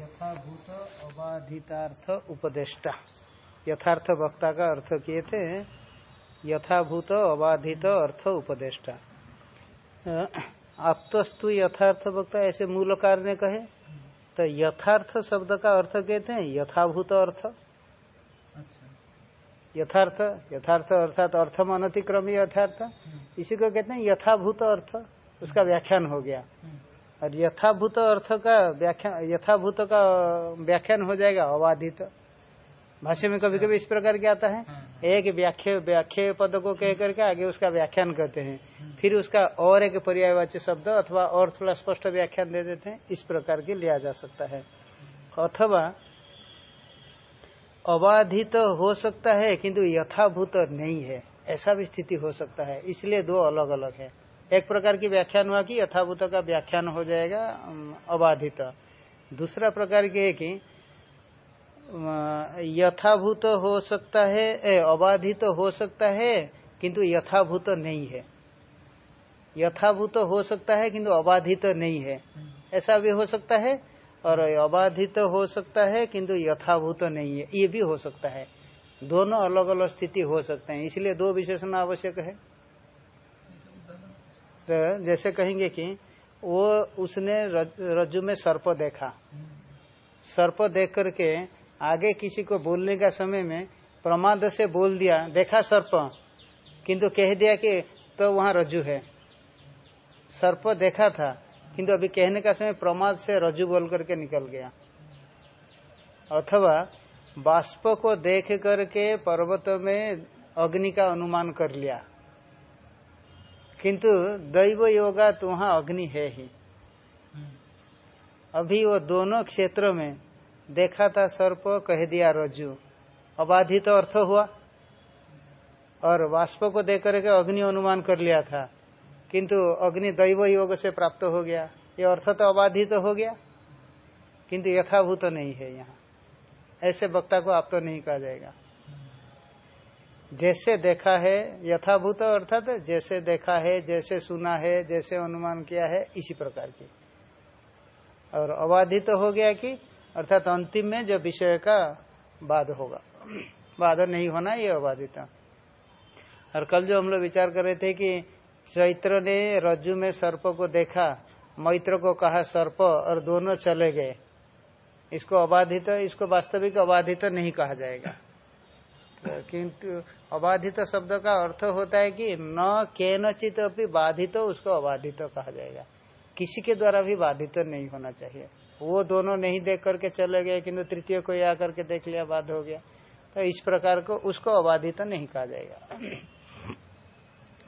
यथाभूत अबाधितार्थ उपदेष्टा। यथार्थ वक्ता का अर्थ किए थे यथाभूत अबाधित अर्थ उपदेष्टा। आपतस्तु यथार्थ वक्ता ऐसे मूलकार ने कहे तो यथार्थ शब्द का अर्थ कहते हैं यथाभूत अर्थ। अच्छा। यथार्थ यथार्थ अर्थात अर्थम अनतिक्रमी यथार्थ। इसी को कहते हैं यथाभूत अर्थ। उसका व्याख्यान हो गया। और यथाभूत अर्थ का व्याख्यान यथाभूत का व्याख्यान हो जाएगा अबाधित। भाष्य में कभी कभी इस प्रकार के आता है। एक व्याख्या व्याख्या पद को कह करके आगे उसका व्याख्यान करते हैं। फिर उसका और एक पर्यायवाची शब्द अथवा और थोड़ा स्पष्ट व्याख्यान दे देते हैं। इस प्रकार के लिया जा सकता है। अथवा अबाधित तो हो सकता है किंतु यथाभूत नहीं है। ऐसा भी स्थिति हो सकता है। इसलिए दो अलग अलग है। एक प्रकार की व्याख्यान हुआ कि यथाभूत का व्याख्यान हो जाएगा अबाधित। दूसरा प्रकार की है कि यथाभूत हो सकता है अबाधित हो सकता है, किंतु यथाभूत नहीं है। यथाभूत हो सकता है, किंतु अबाधित नहीं है। ऐसा भी हो सकता है, और अबाधित हो सकता है, किंतु यथाभूत नहीं है। ये भी हो सकता है। दोनों अलग अलग स्थिति हो सकते हैं। इसलिए दो विशेषण आवश्यक है। जैसे कहेंगे कि वो उसने रज्जु में सर्प देखा। सर्प देख करके आगे किसी को बोलने का समय में प्रमाद से बोल दिया, देखा सर्प? किंतु कह दिया कि तो वहाँ रज्जु है। सर्प देखा था, किंतु अभी कहने का समय प्रमाद से रज्जु बोल करके निकल गया। अथवा बाष्प को देख करके पर्वत में अग्नि का अनुमान कर लिया। किंतु दैव योगा तो वहाँ अग्नि है ही। अभी वो दोनों क्षेत्रों में देखा था सर्प कह दिया, रज्जु। अबाधित तो अर्थ हुआ और वाष्प को देख करके अग्नि अनुमान कर लिया था। किंतु अग्नि दैव योग से प्राप्त हो गया। ये अर्थ तो अबाधित तो हो गया, किंतु यथाभूत तो नहीं है यहाँ। ऐसे वक्ता को आप तो नहीं कहा जाएगा। जैसे देखा है यथाभूत अर्थात जैसे देखा है, जैसे सुना है, जैसे अनुमान किया है, इसी प्रकार की। और अबाधित तो हो गया कि अर्थात अंतिम में जो विषय का बाद होगा। बाद नहीं होना ये अबाधित। और कल जो हम लोग विचार कर रहे थे कि चैत्र ने रज्जु में सर्प को देखा, मैत्र को कहा सर्प और दोनों चले गए। इसको अबाधित, इसको वास्तविक अबाधित नहीं कहा जाएगा। किंतु अबाधित शब्द का अर्थ होता है कि न के नचित अभी बाधित, उसको अबाधित कहा जाएगा। किसी के द्वारा भी बाधित नहीं होना चाहिए। वो दोनों नहीं देख करके चले गए, किंतु तृतीय को आकर के देख लिया, बाद हो गया। तो इस प्रकार को उसको अबाधित तो नहीं कहा जाएगा।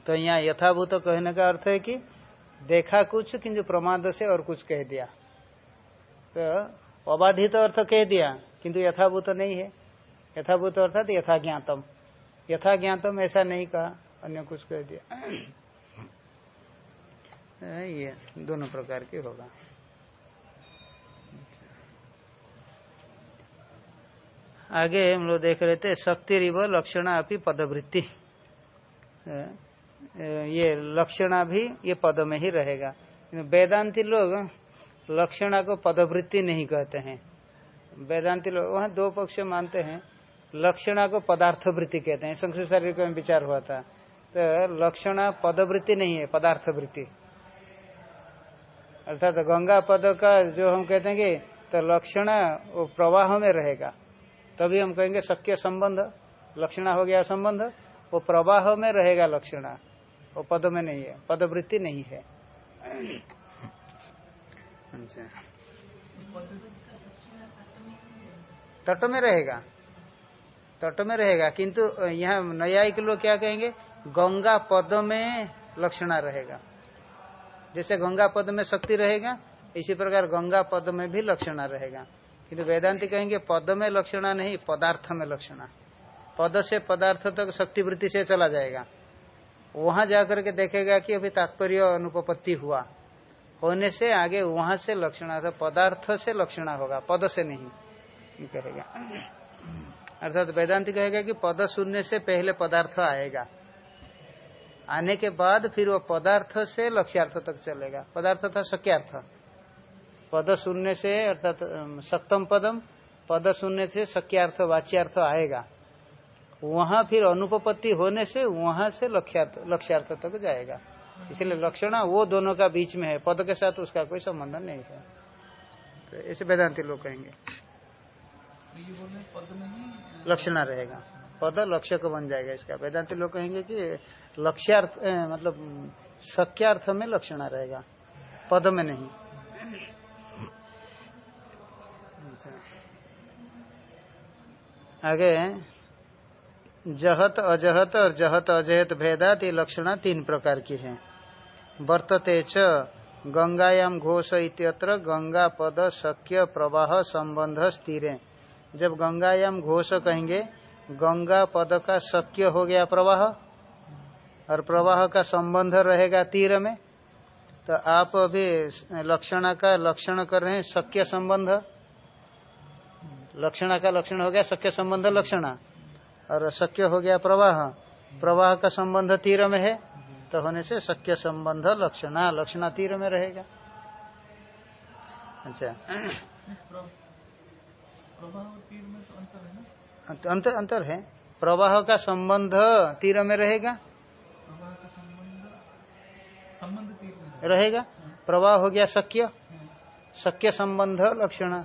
तो यहाँ यथाभूत कहने का अर्थ है कि देखा कुछ, किंतु प्रमाद से और कुछ कह दिया। तो अबाधित अर्थ कह दिया, किंतु यथाभूत नहीं है। यथाभूत अर्थात यथा ज्ञातम यथा ज्ञातम ऐसा नहीं कहा, अन्य कुछ कह दिया। ये दोनों प्रकार के होगा। आगे हम लोग देख रहे थे शक्ति रिव लक्षणा अपनी पदवृत्ति। ये लक्षणा भी ये पद में ही रहेगा। वेदांति लोग लक्षणा को पदवृत्ति नहीं कहते हैं। वेदांति लोग, वहाँ दो पक्ष मानते हैं। लक्षणा को पदार्थ वृत्ति कहते हैं। संक्षिप्त शारीरिक में विचार हुआ था। तो लक्षणा पदवृत्ति नहीं है पदार्थ वृत्ति अर्थात गंगा पद का जो हम कहते हैं कि तो लक्षणा वो प्रवाह में रहेगा। तभी हम कहेंगे शक्य संबंध, लक्षणा हो गया संबंध, वो प्रवाह में रहेगा लक्षणा। वो पद में नहीं है, पदवृत्ति नहीं है। अच्छा। तट में रहेगा। तट में रहेगा। किंतु यहाँ न्यायिक लोग क्या कहेंगे? गंगा पद में लक्षणा रहेगा। जैसे गंगा पद में शक्ति रहेगा, इसी प्रकार गंगा पद में भी लक्षणा रहेगा। किंतु वेदांति कहेंगे, पद में लक्षणा नहीं, पदार्थ में लक्षणा। पद से पदार्थ तक शक्तिवृत्ति से चला जाएगा। वहाँ जाकर के देखेगा कि अभी तात्पर्य अनुपत्ति हुआ। होने से आगे वहाँ से लक्षणा था पदार्थ से लक्षणा होगा, पद से नहीं कहेगा। अर्थात वेदांति कहेगा कि पद सुनने से पहले पदार्थ आएगा। आने के बाद फिर वो पदार्थ से लक्ष्यार्थ तक चलेगा। पदार्थ था शक्यार्थ पद सुनने से अर्थात सप्तम पदम, पद सुनने से शक्यार्थ वाच्यार्थ आएगा। वहाँ फिर अनुपपत्ति होने से वहाँ से लक्ष्यार्थ लक्ष्यार्थ तक जाएगा। इसलिए लक्षण वो दोनों का बीच में है। पद के साथ उसका कोई संबंध नहीं है। तो ऐसे वेदांति लोग कहेंगे। लक्षणा रहेगा। पद लक्ष्य को बन जाएगा इसका। वेदांति लोग कहेंगे कि लक्ष्यार्थ मतलब सक्यार्थ में लक्षणा रहेगा। पद में नहीं। आगे जहत अजहत और जहत अजहत भेदात ये लक्षणा तीन प्रकार की है। वर्तते च गंगायाम घोष इत्यत्र गंगा पद शक्य प्रवाह संबंध स्थिर। जब गंगायाम घोष कहेंगे, गंगा पद का शक्य हो गया प्रवाह, और प्रवाह का संबंध रहेगा तीर में तो आप अभी लक्षणा का लक्षण कर रहे हैं शक्य संबंध। लक्षणा का लक्षण हो गया शक्य संबंध लक्षणा, और शक्य हो गया प्रवाह। प्रवाह का संबंध तीर में है तो होने से शक्य संबंध लक्षणा लक्षणा तीर में रहेगा। अच्छा। अंतर अंतर है। प्रवाह का संबंध तीर में रहेगा? रहेगा। प्रवाह हो गया शक्य? शक्य संबंध लक्षण?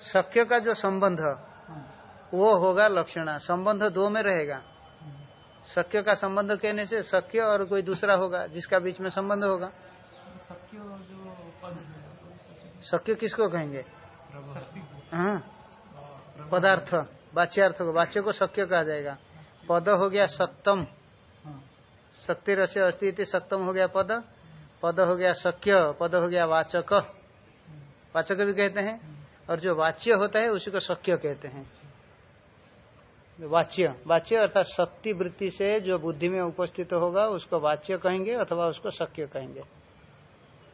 शक्य का जो संबंध वो होगा लक्षणा। संबंध दो में रहेगा। शक्य का संबंध कहने से शक्य और कोई दूसरा होगा जिसका बीच में संबंध होगा। शक्य किसको कहेंगे? हाँ। पदार्थ वाच्यार्थ को वाच्य को शक्य कहा जाएगा। पद हो गया सप्तम शक्ति रस्य अस्थिति सप्तम हो गया पद। पद हो गया शक्य पद हो गया वाचक। वाचक भी कहते हैं। और जो वाच्य होता है उसी को शक्य कहते हैं। वाच्य वाच्य अर्थात शक्ति वृत्ति से जो बुद्धि में उपस्थित होगा उसको वाच्य कहेंगे अथवा उसको शक्य कहेंगे।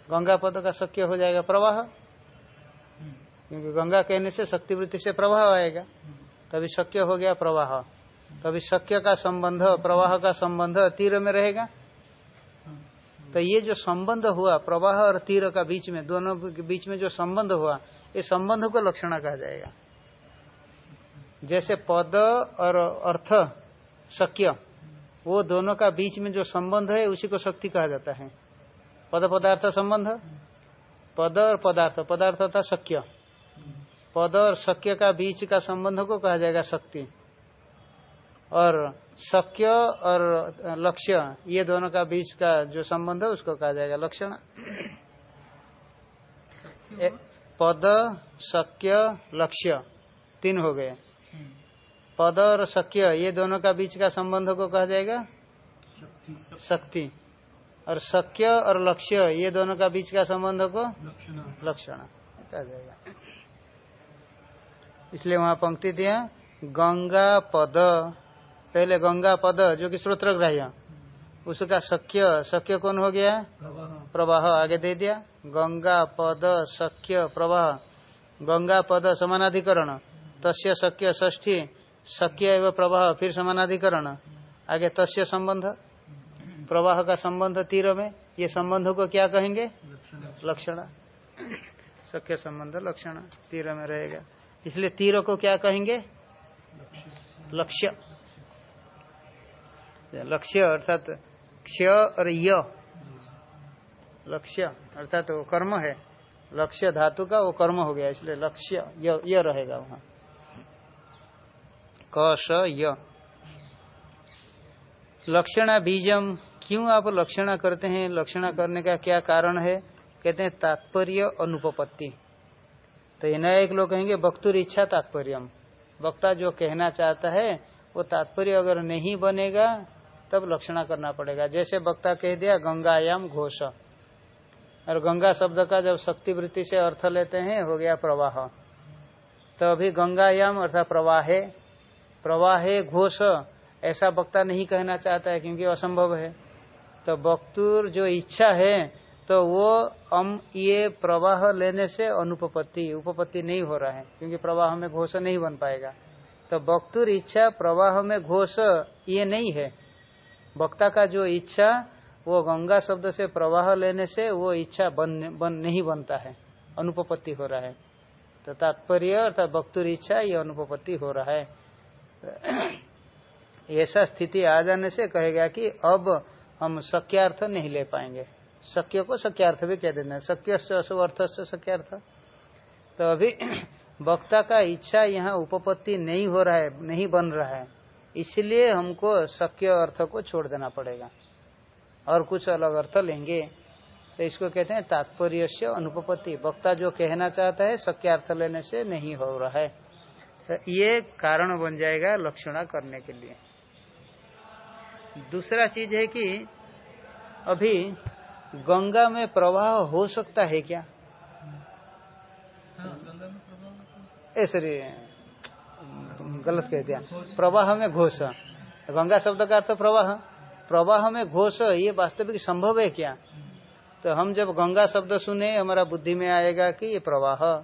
गंगा पद का शक्य हो जाएगा प्रवाह। क्योंकि गंगा कहने से शक्ति वृत्ति से प्रवाह आएगा। तभी शक्य हो गया प्रवाह। तभी शक्य का संबंध प्रवाह का संबंध तीर में रहेगा। तो ये जो संबंध हुआ प्रवाह और तीर का बीच में दोनों के बीच में जो संबंध हुआ ये संबंध को लक्षण कहा जाएगा। जैसे पद और अर्थ शक्य वो दोनों का बीच में जो संबंध है उसी को शक्ति कहा जाता है। पद पदार्थ संबंध? पद और पदार्थ। पदार्थ था शक्य। पद और शक्य का बीच का संबंध को कहा जाएगा शक्ति। और शक्य और लक्ष्य ये दोनों का बीच का जो संबंध है उसको कहा जाएगा लक्षण। पद शक्य लक्ष्य तीन हो गए। पद और शक्य ये दोनों का बीच का संबंध को कहा जाएगा? शक्ति। और शक्य और लक्ष्य ये दोनों का बीच का संबंध को लक्षण। कहा जाएगा। इसलिए वहाँ पंक्ति दिया गंगा पद। पहले गंगा पद जो कि ग्राह्य उसका शक्य शक्य कौन हो गया? प्रवाह। आगे दे दिया। गंगा पद शक्य प्रवाह। गंगा पद समानाधिकरण। तस्य शक्य ष्ठी शक्य एवं प्रवाह फिर समानाधिकरण। आगे तस्य संबंध। प्रवाह का संबंध तीर में, ये संबंध को क्या कहेंगे? लक्षण। सख्य संबंध, लक्षण, तीर में रहेगा। इसलिए तीर को क्या कहेंगे? लक्ष्य। लक्ष्य अर्थात क्ष और य। लक्ष्य अर्थात वो कर्म है। लक्ष्य धातु का वो कर्म हो गया, इसलिए लक्ष्य, य रहेगा वहाँ। क स य। लक्षणा बीजम क्यों आप लक्षणा करते हैं? लक्षणा करने का क्या कारण है? कहते हैं तात्पर्य अनुपपत्ति। तो ये नया एक लोग कहेंगे वक्तुर इच्छा तात्पर्य वक्ता जो कहना चाहता है, वो तात्पर्य अगर नहीं बनेगा, तब लक्षणा करना पड़ेगा। जैसे वक्ता कह दिया, गंगायाम घोष। और गंगा शब्द का जब शक्ति वृत्ति से अर्थ लेते हैं, हो गया प्रवाह। तो अभी गंगायाम अर्थात प्रवाहे प्रवाहे घोष, ऐसा वक्ता नहीं कहना चाहता है क्योंकि असंभव है। तो वक्तुर जो इच्छा है तो वो अम ये प्रवाह लेने से अनुपपत्ति उपपत्ति नहीं हो रहा है क्योंकि प्रवाह में घोष नहीं बन पाएगा। तो वक्तुर इच्छा प्रवाह में घोष ये नहीं है। वक्ता का जो इच्छा वो गंगा शब्द से प्रवाह लेने से वो इच्छा बन, बन नहीं बनता है अनुपपत्ति हो रहा है। तो तात्पर्य अर्थात वक्तुर इच्छा ये अनुपपत्ति हो रहा है। ऐसा स्थिति आ जाने से कहेगा कि अब हम शक्यार्थ नहीं ले पाएँगे। शक्य को शक्यार्थ भी कह देते हैं। शक्य अर्थ से शक्यार्थ तो अभी वक्ता का इच्छा यहाँ उपपत्ति नहीं हो रहा है, नहीं बन रहा है। इसलिए हमको शक्य अर्थ को छोड़ देना पड़ेगा। और कुछ अलग अर्थ लेंगे। तो इसको कहते हैं तात्पर्य से अनुपपत्ति। वक्ता जो कहना चाहता है शक्य अर्थ लेने से नहीं हो रहा है। तो ये कारण बन जाएगा लक्षणा करने के लिए। दूसरा चीज़ है कि अभी गंगा में प्रवाह हो सकता है क्या? ऐसे गलत कह दिया। प्रवाह में घोष। गंगा शब्द का अर्थ प्रवाह। प्रवाह में घोष ये वास्तविक संभव है क्या? तो हम जब गंगा शब्द सुने हमारा बुद्धि में आएगा कि ये प्रवाह।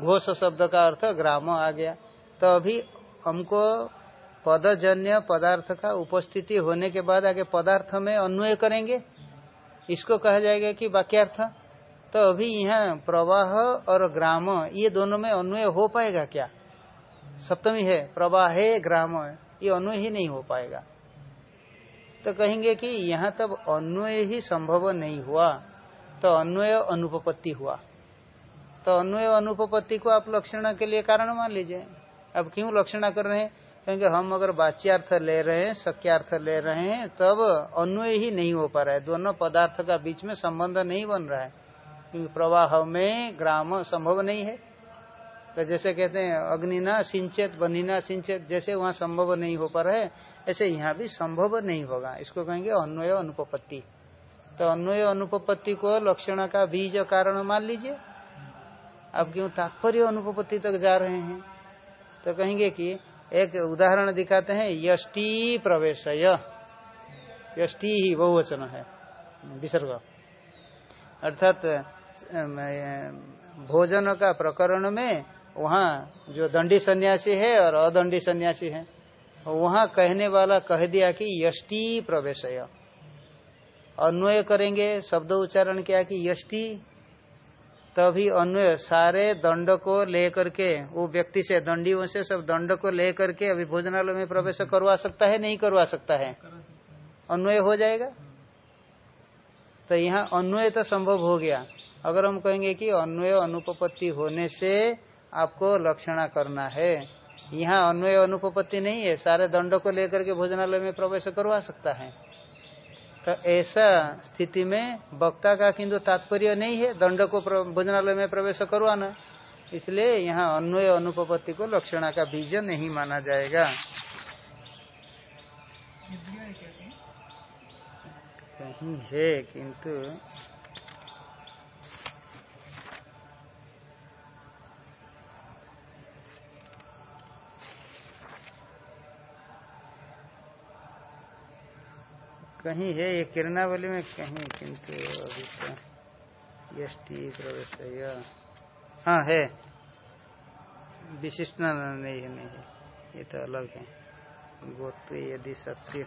घोष शब्द का अर्थ ग्राम आ गया। तो अभी हमको पदजन्य पदार्थ का उपस्थिति होने के बाद आगे पदार्थ में अन्वय करेंगे। इसको कहा जाएगा कि वाक्यार्थ। तो अभी यहाँ प्रवाह और ग्राम, ये दोनों में अन्वय हो पाएगा क्या? सप्तमी है, प्रवाह है ग्राम, ये अन्वय ही नहीं हो पाएगा। तो कहेंगे कि यहाँ तब अन्वय ही संभव नहीं हुआ तो अन्वय अनुपपत्ति हुआ। तो अन्वय अनुपपत्ति को आप लक्षण के लिए कारण मान लीजिए। अब क्यों लक्षणा कर रहे हैं? क्योंकि हम अगर बाच्यार्थ ले रहे हैं सक्यार्थ ले रहे हैं, तब अन्वय ही नहीं हो पा रहा है। दोनों पदार्थ का बीच में संबंध नहीं बन रहा है। क्योंकि प्रवाह में ग्राम संभव नहीं है। तो जैसे कहते हैं अग्निना सिंचेत बनिना सिंचित, जैसे वहाँ संभव नहीं हो पा रहा है, ऐसे यहाँ भी संभव नहीं होगा। इसको कहेंगे अन्वय अनुपपत्ति। तो अन्वय अनुपपत्ति को लक्षण का बीज कारण मान लीजिए। अब क्यों तात्पर्य अनुपपत्ति तक जा रहे हैं? तो कहेंगे कि एक उदाहरण दिखाते हैं, यष्टि प्रवेश यष्टि ही बहुवचन है, विसर्ग। अर्थात भोजन का प्रकरण में वहाँ जो दंडी सन्यासी है और अदंडी सन्यासी है, वहाँ कहने वाला कह दिया कि यष्टि प्रवेश अन्वय करेंगे, शब्द उच्चारण किया कि यष्टि तभी अन्वय सारे दंड को लेकर के, वो व्यक्ति से, दंडियों से सब दंड को लेकर के अभी भोजनालय में प्रवेश करवा सकता है, नहीं करवा सकता है? अन्वय हो जाएगा? तो यहाँ अन्वय तो संभव हो गया। अगर हम कहेंगे कि अन्वय अनुपपत्ति होने से आपको लक्षणा करना है, यहाँ अन्वय अनुपपत्ति नहीं है, सारे दंड को लेकर के भोजनालय में प्रवेश करवा सकता है। तो ऐसा स्थिति में वक्ता का किंतु तात्पर्य नहीं है दंड को भोजनालय में प्रवेश करवाना। इसलिए यहाँ अन्वय अनुपपत्ति को लक्षणा का बीज नहीं माना जाएगा। कहीं है किंतु कहीं है, ये किरणावली में कहीं, किंतु अभी तो यष्टि प्रवेश हाँ है। विशिष्ट नहीं है नहीं है। ये तो अलग है। गोत्व यदि सत्य।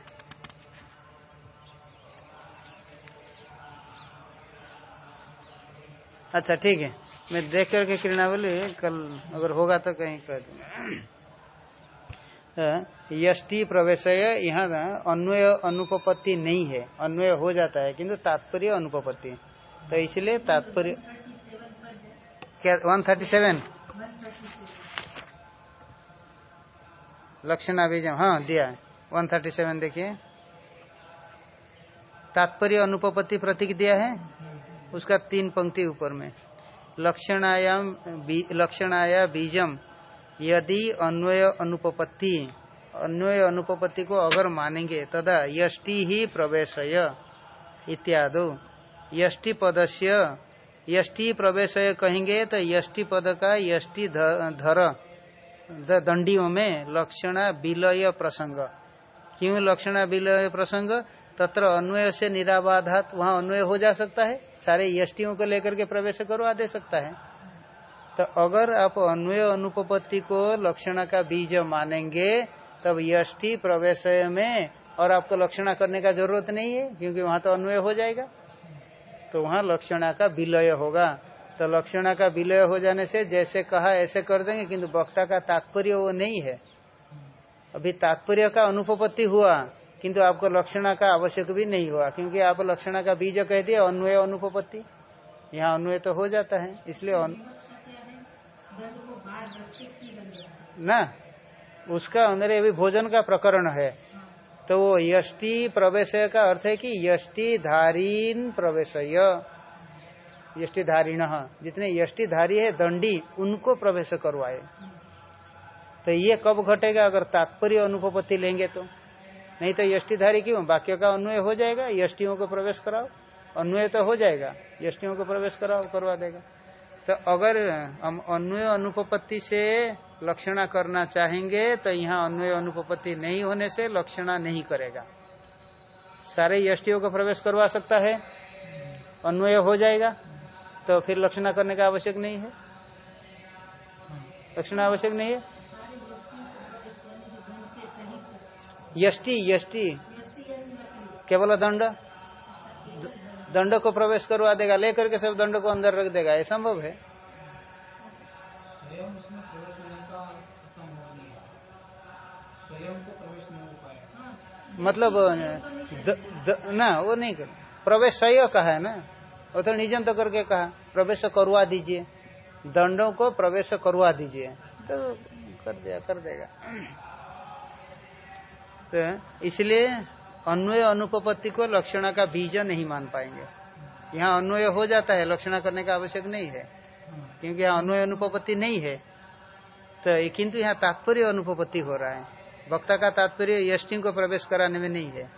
अच्छा ठीक है। मैं देख करके किरणावली कल अगर होगा तो कहीं कर दूँगा। यष्टि प्रवेश यहाँ अन्वय अनुपपत्ति नहीं है। अन्वय हो जाता है, किंतु तात्पर्य अनुपपत्ति। तो इसलिए तात्पर्य क्या वन थर्टी सेवन लक्षण बीज हाँ दिया वन थर्टी सेवन देखिए। तात्पर्य अनुपपत्ति प्रतीक दिया है, उसका तीन पंक्ति ऊपर में। लक्षणायाम लक्षणाया बीजम यदि अन्वय अनुपपत्ति अन्वय अनुपपत्ति को अगर मानेंगे, तदा यष्टि ही प्रवेश इत्यादि। यष्टि पदस्य, यष्टि प्रवेश कहेंगे तो यष्टि पद का यष्टि धर दंडियों में लक्षणा विलय प्रसंग। क्यों लक्षणा विलय प्रसंग? तत्र अन्वय से निराबाधात, वहाँ अन्वय हो जा सकता है। सारे यष्टियों को लेकर के प्रवेश करवा दे सकता है। तो अगर आप अन्वय अनुपपत्ति को लक्षण का बीज मानेंगे, तब यष्टि प्रवेश में और आपको लक्षणा करने का ज़रूरत नहीं है, क्योंकि वहाँ तो अन्वय हो जाएगा। तो वहाँ लक्षणा का विलय होगा। तो लक्षणा का विलय हो जाने से जैसे कहा, ऐसे कर देंगे, किंतु वक्ता का तात्पर्य वो नहीं है। अभी तात्पर्य का अनुपपत्ति हुआ, किंतु आपको लक्षणा का आवश्यक भी नहीं हुआ, क्योंकि आप लक्षणा का बीज कह दिए अन्वय अनुपपत्ति। यहाँ अन्वय तो हो जाता है, इसलिए ना, उसका अंदर अभी भोजन का प्रकरण है। तो वो यष्टि प्रवेश का अर्थ है कि यष्टि धारीन प्रवेश यष्टि धारीण जितने यष्टि धारी है, दंडी, उनको प्रवेश करवाए। तो ये कब घटेगा? अगर तात्पर्य अनुपत्ति लेंगे तो। नहीं तो यष्टिधारी क्यों? वाक्य का अन्वय हो जाएगा, यष्टियों को प्रवेश कराओ। अन्वय तो हो जाएगा, यष्टियों को प्रवेश कराओ, करवा देगा। तो अगर हम अन्वय अनुपपत्ति से लक्षणा करना चाहेंगे तो यहाँ अन्वय अनुपपत्ति नहीं होने से लक्षणा नहीं करेगा। सारे यष्टियों को प्रवेश करवा सकता है, अन्वय हो जाएगा तो फिर लक्षणा करने का आवश्यक नहीं है। लक्षण आवश्यक नहीं है? यष्टि यष्टि। केवल दंड? दंड को प्रवेश करवा देगा, लेकर के सब दंड को अंदर रख देगा, ये संभव है? मतलब द, द, ना वो नहीं कर प्रवेश कहा है ना? वो तो निजंत करके कहा प्रवेश करवा दीजिए। दंडों को प्रवेश करवा दीजिए। तो कर दिया कर देगा। तो इसलिए अन्वय अनुपपत्ति को लक्षणा का बीज नहीं मान पाएँगे। यहाँ अन्वय हो जाता है लक्षणा करने का आवश्यक नहीं है। क्योंकि यहाँ अन्वय अनुपपत्ति नहीं है। तो किंतु यहाँ तात्पर्य अनुपपत्ति हो रहा है। वक्ता का तात्पर्य यष्टि को प्रवेश कराने में नहीं है।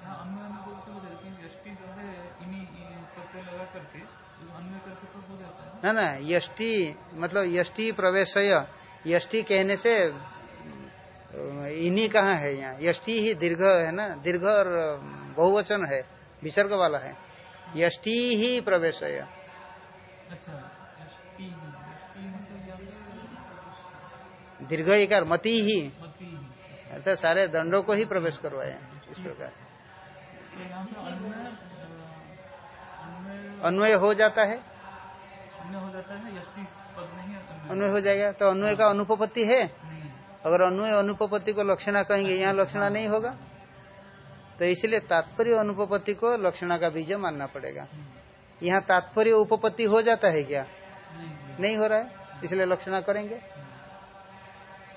ना ना यष्टि मतलब यष्टि प्रवेश यष्टि कहने से इन्हीं कहाँ है यहाँ? यष्टि ही दीर्घ है ना? दीर्घ और बहुवचन है विसर्ग वाला है। यष्टि ही प्रवेश है अच्छा, दीर्घ इकार मती ही। अर्थात सारे दंडों को ही प्रवेश करवाए इस प्रकार अन्वय हो जाता है। अन्वय हो जाएगा। तो अन्वय का अनुपपत्ति है। अगर अन्वय अनुपपत्ति को लक्षणा कहेंगे, यहाँ लक्षणा नहीं होगा। तो इसलिए तात्पर्य अनुपपत्ति को लक्षणा का बीज मानना पड़ेगा। यहाँ तात्पर्य उपपत्ति हो जाता है क्या? नहीं हो रहा है, इसलिए लक्षणा करेंगे।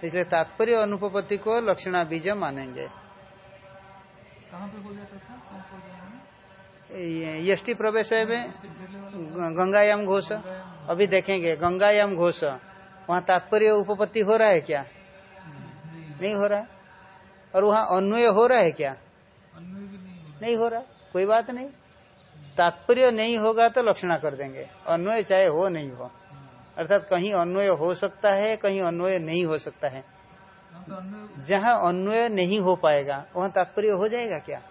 इसलिए तात्पर्य अनुपपत्ति को लक्षणा बीज मानेंगे। यष्टि प्रवेश में गंगायाम घोष। अभी देखेंगे गंगायाम घोष। वहाँ तात्पर्य उपपत्ति हो रहा है क्या? नहीं हो रहा। है और वहाँ अन्वय हो रहा है क्या? नहीं हो रहा। कोई बात नहीं। तात्पर्य नहीं होगा तो लक्षणा कर देंगे। अन्वय चाहे हो नहीं हो। अर्थात कहीं अन्वय हो सकता है कहीं अन्वय नहीं हो सकता है। जहाँ अन्वय नहीं हो पाएगा वहाँ तात्पर्य हो जाएगा क्या?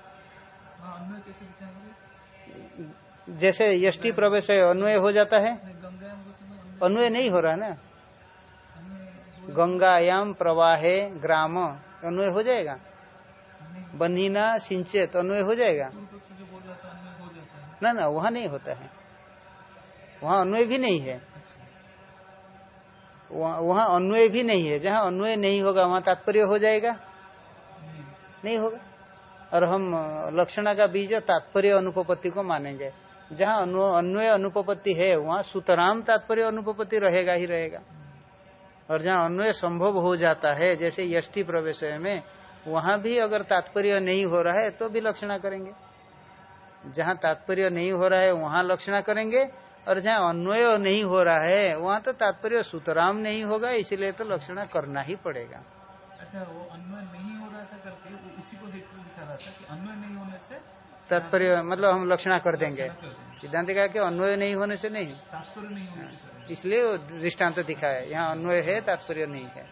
जैसे यष्टि प्रवेश अन्वय हो जाता है। अन्वय नहीं हो रहा ना? गंगायाम प्रवाहे ग्राम अन्वय हो जाएगा? बनीना सिंचेत अन्वय हो जाएगा? ना ना वहाँ नहीं होता है। वहाँ अन्वय भी नहीं है। वहाँ अन्वय भी नहीं है। जहाँ अन्वय नहीं होगा, वहाँ तात्पर्य हो जाएगा। नहीं होगा। और हम लक्षणा का बीज तात्पर्य अनुपपत्ति को मानेंगे। जहाँ अन्वय अनुपपत्ति है, वहाँ सुतराम तात्पर्य अनुपपत्ति रहेगा ही रहेगा। और जहाँ अन्वय संभव हो जाता है, जैसे यष्टि प्रवेश में, वहाँ भी अगर तात्पर्य नहीं हो रहा है तो भी लक्षणा करेंगे। जहाँ तात्पर्य नहीं हो रहा है, वहाँ लक्षणा करेंगे। और जहाँ अन्वय नहीं हो रहा है वहाँ तो तात्पर्य सुतराम नहीं होगा इसीलिए तो लक्षण करना ही पड़ेगा। अच्छा वो अन्वय नहीं हो रहा था करके उसी को दिखा रहा था कि अन्वय नहीं होने से तात्पर्य मतलब हम लक्षणा कर देंगे। सिद्धांत कहा कि अन्वय नहीं होने से नहीं। तात्पर्य नहीं होने इसलिए वो दृष्टांत है यहाँ अन्वय है तात्पर्य नहीं है।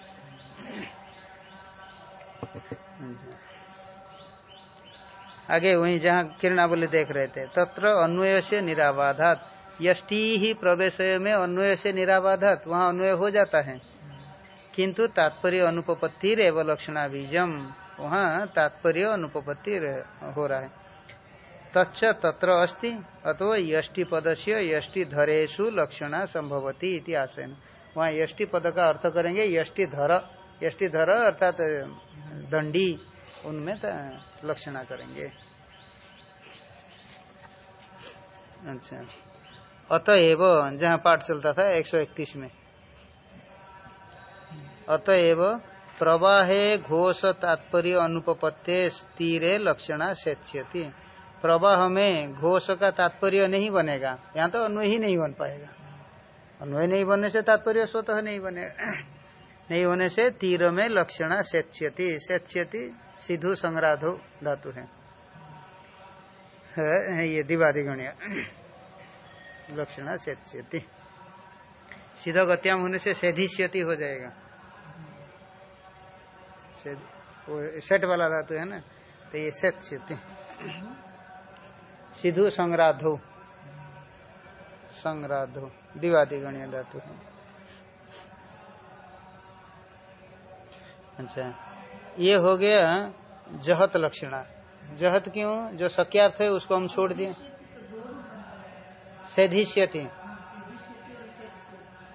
आगे वही जहाँ किरणावली देख रहे थे तत्र अन्वय से निराबाधात यष्टि ही प्रवेश में अन्वय से निराबाधात, वहाँ अन्वय हो जाता है। किंतु तात्पर्य अनुपत्ति एवं लक्षणा बीजम वहाँ तात्पर्य अनुपपत्ति हो रहा है। तच्च तत्र अस्ति, अथवा यष्टि पद से यष्टि धरेशु लक्षणा संभवती इति वहाँ यष्टि पद का अर्थ करेंगे यष्टि धर यष्टि धर अर्थात दंडी, उनमें लक्षणा करेंगे। अच्छा। अतएव जहाँ पाठ चलता था 131 में। अतएव प्रवाहे घोष तात्पर्य अनुपत्ते स्थिरे लक्षणा सेच्यति प्रवाह में घोष का तात्पर्य नहीं बनेगा। यहाँ तो अन्वय ही नहीं बन पाएगा। अन्वय नहीं बनने से तात्पर्य स्वतः नहीं बनेगा नहीं होने से तीर में लक्षणा सेच्यति सेच्यति सिधु संग्राधो धातु है, ये दिवादिगण्य। लक्षणा सेच्यति सीधा गत्याम होने से सेधिष्यति हो जाएगा। सेट वाला धातु है ना तो ये सेच्यति सिधु संग्राधो। संग्राधो, दिवादिगण्य धातु है। अच्छा ये हो गया जहत लक्षणा। जहत क्यों? जो सक्यार्थ है, उसको हम छोड़ दिए। सेधिष्यति।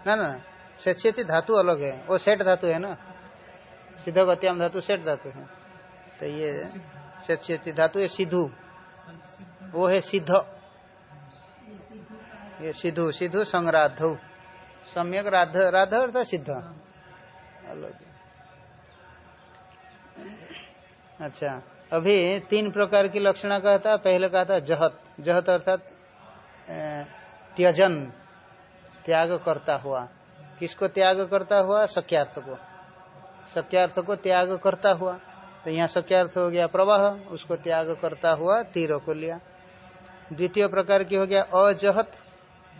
ना ना सेच्यति धातु अलग है। वो सेठ धातु है ना? सिद्ध गत्याम धातु सेठ धातु है। तो ये सेच्यति धातु है सिद्धू। वो है सिद्ध। ये सिद्धू सिद्धू संग्राध सम्यक राध राध अर्थात सिद्ध। अलग अच्छा। अभी तीन प्रकार की लक्षणा कहता पहले कहा था जहत। जहत अर्थात त्यजन, त्याग करता हुआ। किसको त्याग करता हुआ? सक्यार्थ को। सक्यार्थ को त्याग करता हुआ। तो यहाँ सक्यार्थ हो गया प्रवाह, उसको त्याग करता हुआ तीरों को लिया। द्वितीय प्रकार की हो गया अजहत,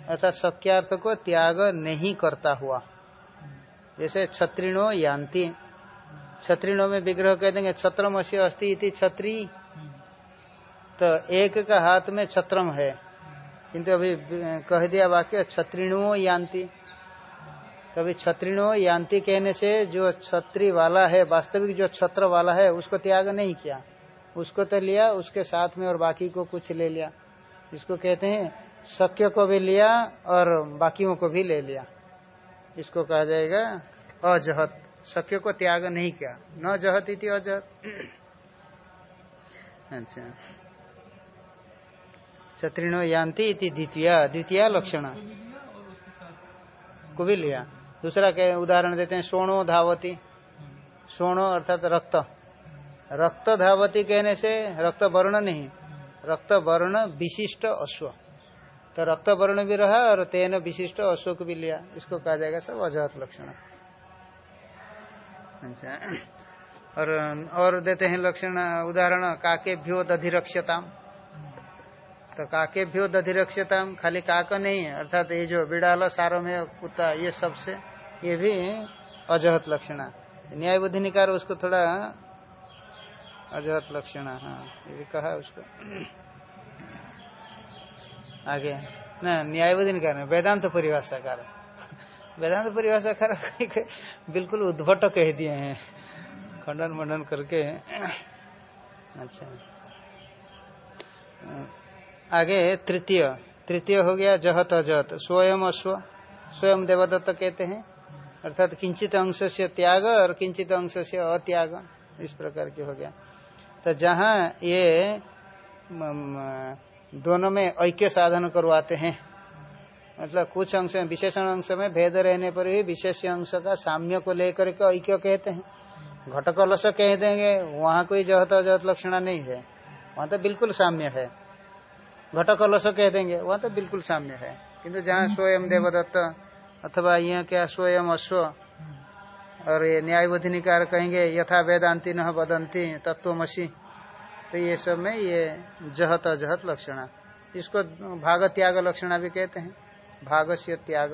अर्थात सक्यार्थ को त्याग नहीं करता हुआ। जैसे छत्रिणो यान्ति। छत्रिणों में विग्रह कह देंगे छत्रम अस्थि इति छत्री तो एक का हाथ में छत्रम है। किंतु अभी कह दिया वाक्य छत्रिणुओं यान्ति। कभी छत्रिणुओं यान्ति कहने से जो छत्री वाला है, वास्तविक जो छत्र वाला है, उसको त्याग नहीं किया। उसको तो लिया, उसके साथ में और बाकी को कुछ ले लिया। इसको कहते हैं, शक्य को भी लिया और बाकियों को भी ले लिया। इसको कहा जाएगा, अजहत। शक्य को त्याग नहीं किया। न जहत इति अजहत। अच्छा। छत्रिणो यान्ति इति द्वितीय द्वितीय लक्षण। को भी लिया दूसरा के उदाहरण देते हैं सोनो धावती। सोनो अर्थात रक्त। रक्त धावती कहने से रक्त वर्ण नहीं, रक्त वर्ण विशिष्ट अश्व। तो रक्त वर्ण भी रहा और तेन विशिष्ट अश्व को भी लिया इसको कहा जाएगा सब अजहत लक्षण। अच्छा। और और देते हैं लक्षण, उदाहरण काकेभ्यो दधिरक्षताम तो काकेभ्यो दधिरक्षताम खाली काक नहीं है, अर्थात ये जो बिड़ाल सारो में कुत्ता, ये सबसे, ये भी अजहत लक्षणा। न्याय बुद्धि निकार उसको थोड़ा, अजहत लक्षणा हाँ ये भी कहा उसको। आगे, न, न्याय बुद्धि निकार वेदांत परिभाषाकार। वेदांत परिभाषाकार बिल्कुल उद्भट कह दिए हैं, खंडन मंडन करके। अच्छा। आगे तृतीय। तृतीय हो गया जहत अजहत। स्वयं अश्व। स्वयं देवदत्त कहते हैं। अर्थात किंचित अंश से त्याग और किंचित अंश से अत्याग। इस प्रकार के हो गया। तो जहाँ ये दोनों में ऐक्य साधन करवाते हैं। मतलब कुछ अंश में विशेषण अंश में भेद रहने पर भी विशेष अंश का साम्य को लेकर के ऐक्य कहते हैं। घटक कलश कह देंगे, वहाँ कोई जहत अजहत लक्षणा नहीं है। वहाँ तो बिल्कुल साम्य है। घट कलश कह देंगे वहाँ तो बिल्कुल साम्य है। किंतु जहाँ स्वयं देवदत्त अथवा यहाँ क्या स्वयं अश्व और ये न्यायबोधि निकार कहेंगे यथा वेदांति न बदंती तत्वमसी तो ये सब में ये जहत अजहत लक्षणा। इसको भाग त्याग लक्षणा भी कहते हैं। भाग से त्याग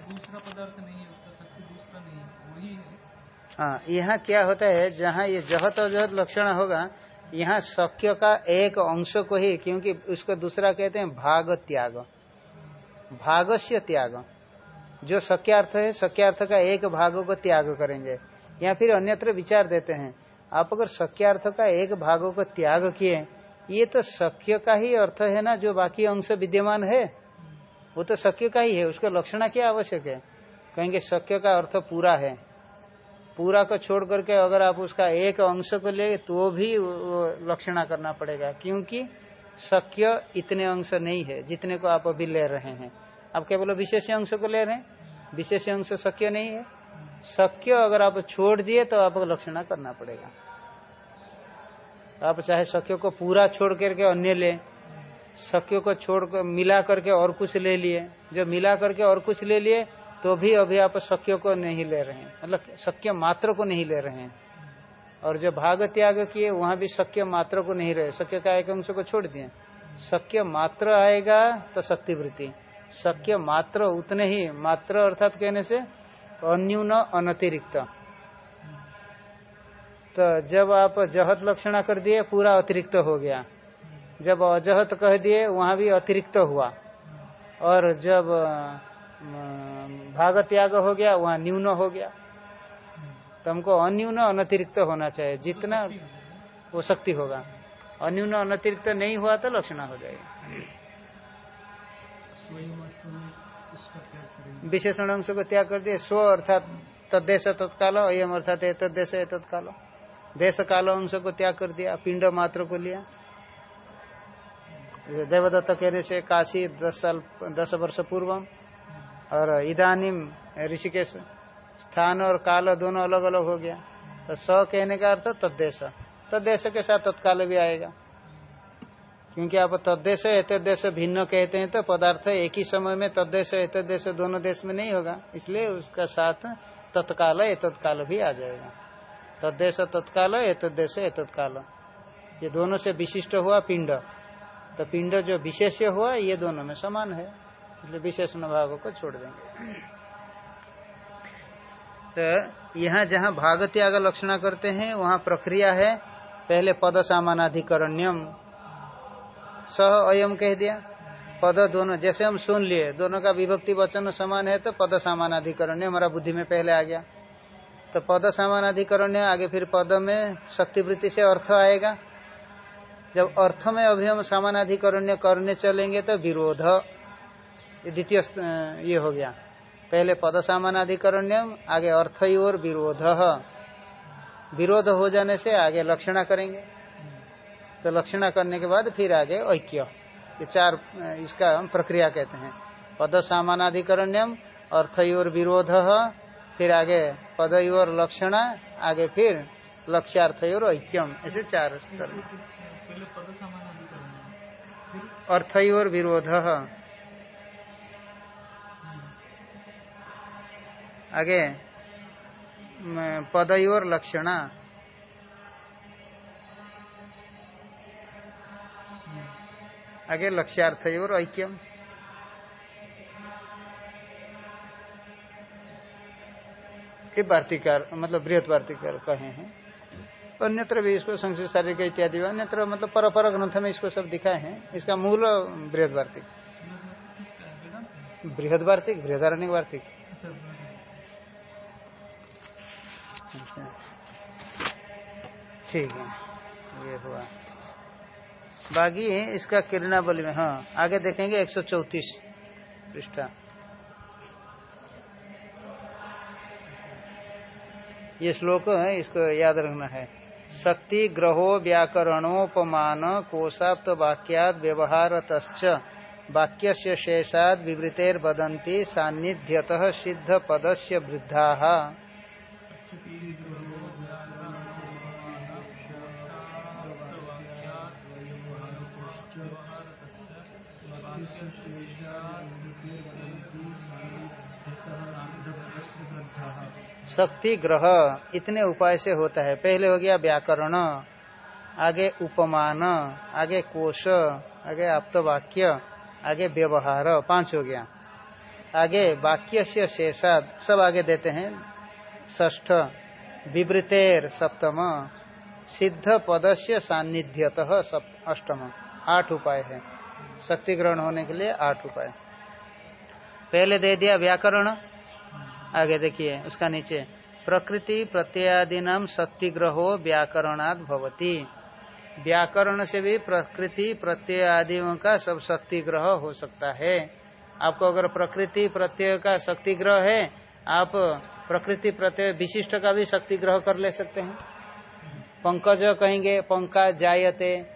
दूसरा पदार्थ नहीं है उसका शक्ति दूसरा नहीं है वही है हाँ यहाँ क्या होता है, जहाँ ये जहत अजहत लक्षण होगा, यहाँ शक्य का एक अंश को ही, क्योंकि उसको दूसरा कहते हैं भाग त्याग भागस्य त्याग। जो शक्यार्थ है शक्यार्थ का एक भागों को त्याग करेंगे। या फिर अन्यत्र विचार देते हैं, आप अगर शक्यार्थ का एक भागों को त्याग किए, ये तो शक्य का ही अर्थ है ना, जो बाकी अंश विद्यमान है, वो तो शक्य का ही है, उसका लक्षणा क्या आवश्यक है? कहेंगे शक्य का अर्थ पूरा है। पूरा को छोड़ करके अगर आप उसका एक अंश को ले तो भी लक्षणा करना पड़ेगा, क्योंकि शक्य इतने अंश नहीं है जितने को आप अभी ले रहे हैं। आप केवल विशेष अंश को ले रहे हैं? विशेष अंश शक्य नहीं है। शक्य अगर आप छोड़ दिए तो आपको लक्षणा करना पड़ेगा। आप चाहे शक्य को पूरा छोड़ करके अन्य ले शक्य को छोड़ मिला करके और कुछ ले लिए, जो मिला करके और कुछ ले लिए तो भी अभी आप शक्य को नहीं ले रहे हैं। मतलब शक्य मात्र को नहीं ले रहे हैं। और जो भाग त्याग किए, वहाँ भी शक्य मात्र को नहीं रहे। शक्य का एक अंश को छोड़ दिए। शक्य मात्र आएगा तो शक्तिवृत्ति शक्य मात्र उतने ही, मात्र अर्थात कहने से अन्यून अनतिरिक्त। तो जब आप जहत लक्षणा कर दिए, पूरा अतिरिक्त हो गया। जब अजहत कह दिए, वहाँ भी अतिरिक्त हुआ। और जब भाग त्याग हो गया वहाँ न्यून हो गया। तो हमको अन्यून अनतिरिक्त होना चाहिए। जितना वो शक्ति होगा अन्यून अनतिरिक्त नहीं हुआ तो लक्षण हो जाएगा। विशेषण अंश को त्याग कर दिए। स्व अर्थात तद्देश तत्काल अयम अर्थात तद्देश तत्काल। देश काल अंश को त्याग कर दिया पिंड मात्र को लिया। देवदत्त कहने से काशी दस साल दस वर्ष पूर्व और इदानिम ऋषिकेश, स्थान और काल दोनों अलग अलग हो गया। तो स कहने का अर्थ तद्देश। तद्देश के साथ तत्काल भी आएगा। क्योंकि आप तद्देश एतदेश भिन्न कहते हैं तो पदार्थ एक ही समय में तद्देश एतदेश दोनों देश में नहीं होगा। इसलिए उसका साथ तत्काल एतत्काल भी आ जाएगा। तद्देश तत्काल एतदेश एतत्काल। ये दोनों से विशिष्ट हुआ पिंड। तो पिंड जो विशेष हुआ, ये दोनों में समान है। विशेषण भागों को छोड़ देंगे। तो यहाँ जहाँ भाग त्याग लक्षणा करते हैं, वहाँ प्रक्रिया है, पहले पद सामानाधिकरण्यम। सह अयम कह दिया। पद दोनों, जैसे हम सुन लिए, दोनों का विभक्ति वचन समान है तो पद सामानाधिकरण्य हमारा बुद्धि में पहले आ गया। तो पद सामानाधिकरण्य, आगे फिर पद में शक्तिवृत्ति से अर्थ आएगा। जब अर्थ में अभी हम सामानाधिकरण्य करने चलेंगे तो विरोध। द्वितीय ये हो गया। पहले पद सामानाधिकरण्यम आगे अर्थ और विरोध। विरोध हो जाने से आगे लक्षणा करेंगे। तो लक्षणा करने के बाद फिर आगे ऐक्य। ये चार इसका हम प्रक्रिया कहते हैं। पद सामानाधिकरण्यम अर्थ और विरोध फिर आगे पद और लक्षणा आगे फिर लक्ष्यार्थ और ऐक्यम। ऐसे चार स्तर। अर्थ और विरोध। आगे पद और लक्षणा। आगे लक्ष्यार्थ और ऐक्यम। फिर वार्तिकार मतलब बृहद वार्तिकार कहे हैं। अन्यत्र भी इसको संस्कृत शारीरिक इत्यादि अन्यत्र मतलब पर पर ग्रंथ में इसको सब दिखाए हैं। इसका मूल बृहद वार्तिक। बृहद वार्तिक? बृहदारण्य वार्तिक। अच्छा। ठीक है, ये हुआ। बाकी इसका किरणावली में हाँ आगे देखेंगे 134 पृष्ठा। ये श्लोक है, इसको याद रखना है। शक्ति, ग्रहो व्याकरणोपमान कोशाप्त वाक्याद व्यवहार वाक्य से शेषाद विवृतेर बदंती सानिध्यत सिद्ध पदस्य वृद्धा। शक्ति ग्रह इतने उपाय से होता है। पहले हो गया व्याकरण, आगे उपमान, आगे कोश, आगे आप्तवाक्य, आगे व्यवहार, पाँच हो गया। आगे वाक्य से शेषाद, सब आगे देते हैं। ष्ठ विवृतेर सप्तम, सिद्ध पदस्य सान्निध्यत अष्टम। आठ उपाय है। शक्ति ग्रहण होने के लिए आठ उपाय। पहले दे दिया व्याकरण आगे देखिए, उसका नीचे, प्रकृति प्रत्यादि नाम शक्ति ग्रहो व्याकरणाद भवती। व्याकरण से भी प्रकृति प्रत्यय आदियों का सब शक्ति ग्रह हो सकता है। आपको अगर प्रकृति प्रत्यय का शक्ति ग्रह है, आप प्रकृति प्रत्यय विशिष्ट का भी शक्ति ग्रह कर ले सकते हैं। पंकज कहेंगे, पंका जायते।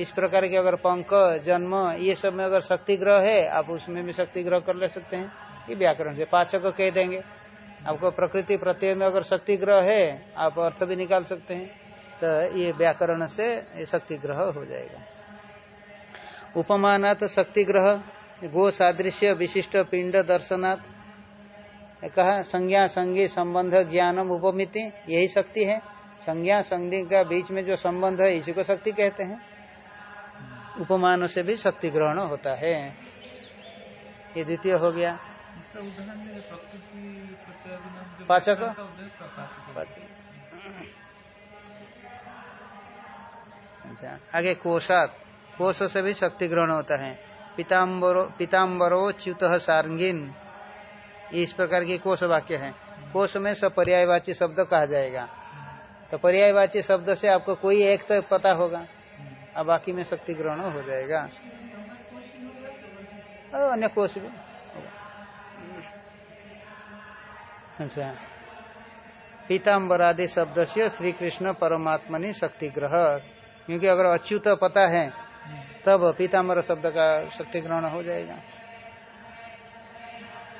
इस प्रकार के अगर पंक, जन्म, ये सब में अगर शक्ति ग्रह है, आप उसमें भी शक्ति ग्रह कर ले सकते हैं। ये व्याकरण से पाचक कह देंगे। आपको प्रकृति प्रत्यय में अगर शक्ति ग्रह है, आप अर्थ भी निकाल सकते हैं। तो ये व्याकरण से ये शक्ति ग्रह हो जाएगा। उपमानात शक्ति ग्रह, गो सादृश्य विशिष्ट पिंड दर्शनात्। कहा, संज्ञा संगी संबंध ज्ञानम उपमिति, यही शक्ति है। संज्ञा संधि का बीच में जो संबंध है, इसी को शक्ति कहते हैं। उपमान से भी शक्ति ग्रहण होता है। ये द्वितीय हो गया। पाचक? अच्छा आगे कोशात। कोश से भी शक्ति ग्रहण होता है। पिताम्बरो पिताम्बरो च्युत सारंगीन। इस प्रकार की कोश वाक्य है। कोश में सब पर्यायवाची शब्द कहा जाएगा। तो पर्यायवाची शब्द से आपको कोई एक तो पता होगा। अब बाकी में शक्ति ग्रहण हो जाएगा। अन्य कोश भी। अच्छा पीताम्बर आदि शब्द से श्री कृष्ण परमात्मनि शक्ति ग्रह क्योंकि अगर अच्युत पता है, तब पीताम्बर शब्द का शक्ति ग्रहण हो जाएगा।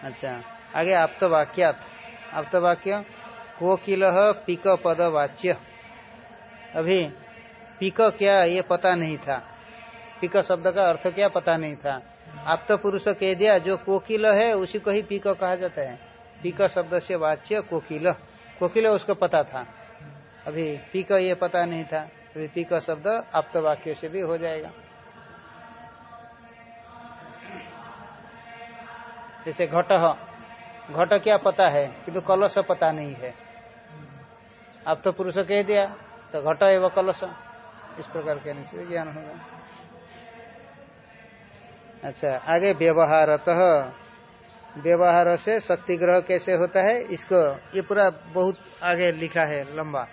अच्छा आगे आप तो वाक्यात आप तो वाक्य कोकिल पिक पद वाच्य अभी, पिक क्या ये पता नहीं था। पिक शब्द का अर्थ क्या पता नहीं था। आप तो पुरुष कह दिया, जो कोकिल है, उसी को ही पिक कहा जाता है। पिक शब्द से वाच्य कोकिल। कोकिल उसको पता था। अभी पिक ये पता नहीं था। अभी पिक शब्द आप तो वाक्य से भी हो जाएगा। जैसे घट घट क्या पता है? किंतु कलश पता नहीं है। आप तो पुरुष कह दिया तो घट एवं कलश। इस प्रकार कहने से ज्ञान होगा। अच्छा आगे व्यवहारत व्यवहार से शक्ति ग्रह कैसे होता है, इसको ये पूरा बहुत आगे लिखा है, लंबा।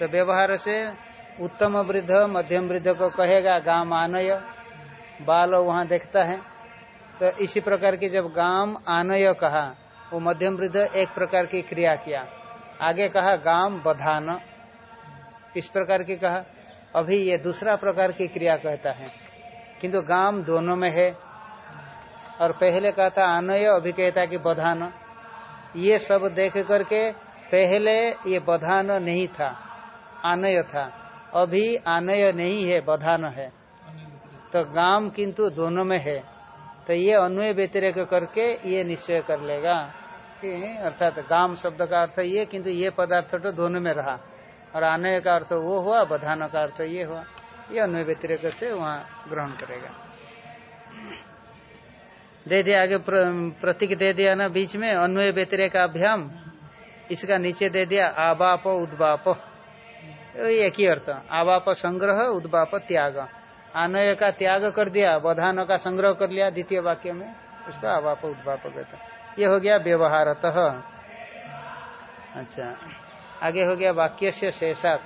तो व्यवहार से उत्तम वृद्ध, मध्यम वृद्ध को कहेगा गाँव आनय। बाल वहाँ देखता है। तो इसी प्रकार की जब गाम आनय कहा, वो मध्यम वृद्ध एक प्रकार की क्रिया किया। आगे कहा, गाम बधान। इस प्रकार की कहा। अभी ये दूसरा प्रकार की क्रिया कहता है। किंतु गाम दोनों में है। और पहले कहा था आनय अभी कहता कि बधान। ये सब देख करके पहले ये बधान नहीं था आनय था। अभी आनय नहीं है, बधान है। तो गाम किंतु दोनों में है। तो ये अन्वय व्यतिरेक करके ये निश्चय कर लेगा कि अर्थात गाम शब्द का अर्थ ये, किंतु ये पदार्थ तो दोनों में रहा। और आनय का अर्थ वो हुआ, बधान का अर्थ ये हुआ। ये अन्वय व्यतिरेक से वहाँ ग्रहण करेगा। दे दिया आगे प्र, प्रतीक दे दिया ना बीच में अन्वय व्यतिरेक अभ्याम इसका नीचे दे दिया आबाप उद्बाप एक ही अर्थ आबाप संग्रह उद्बाप त्याग। आनय का त्याग कर दिया बधान का संग्रह कर लिया द्वितीय वाक्य में उसका आवाप उद्वाप कहते ये हो गया व्यवहारत। अच्छा आगे हो गया वाक्य से शेषात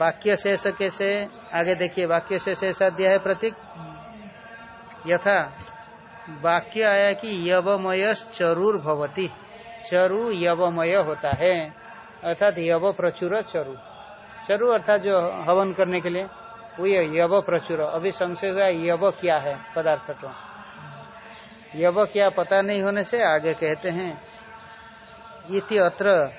वाक्य शेष कैसे? आगे देखिए वाक्य से शेषात दिया है प्रतीक। यथा वाक्य आया कि यवमय चरुर भवती। चरु यवमय होता है। अर्थात यव प्रचुर चरु। चरु अर्थात जो हवन करने के लिए, वो ये यव प्रचुर अभी संशय हुआ, यव क्या है पदार्थ तो? यव क्या पता नहीं होने से आगे कहते हैं, इति अत्र